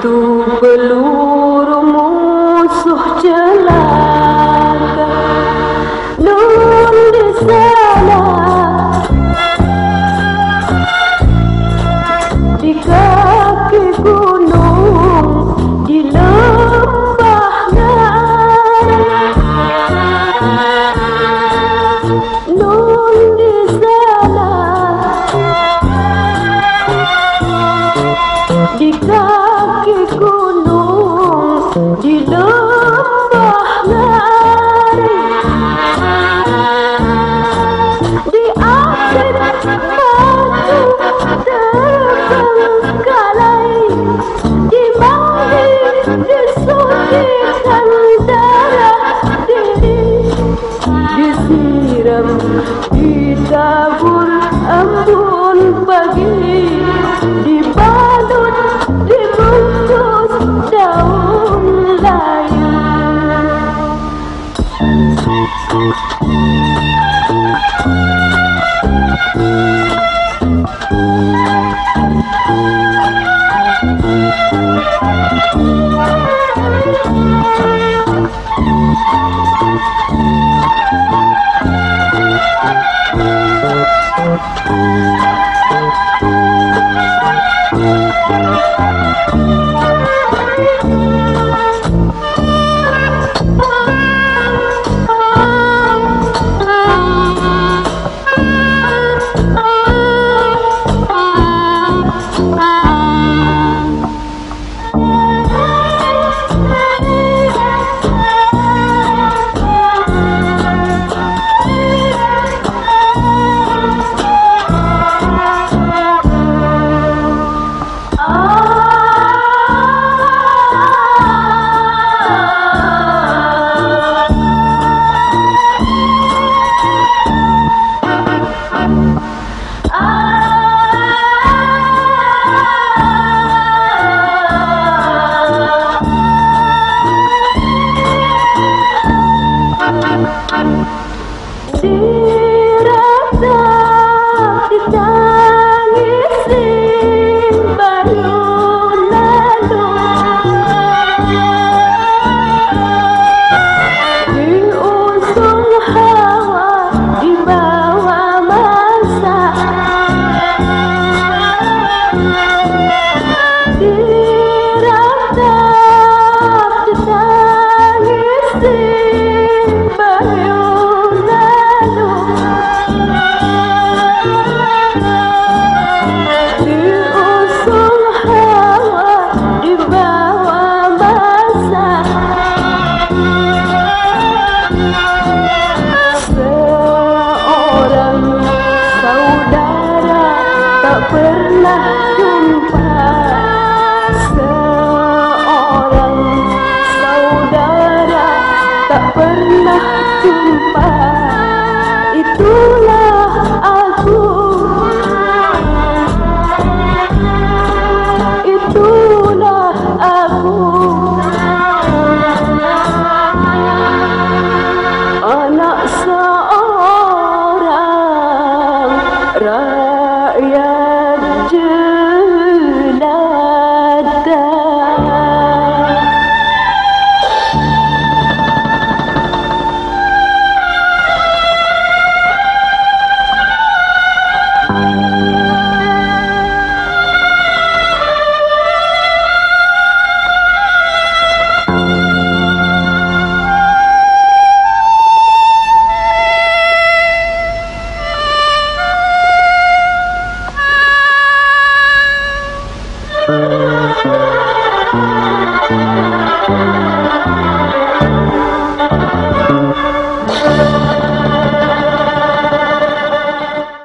tú. sabun embun pagi dibalut dibungkus daun layu Thank you. fail.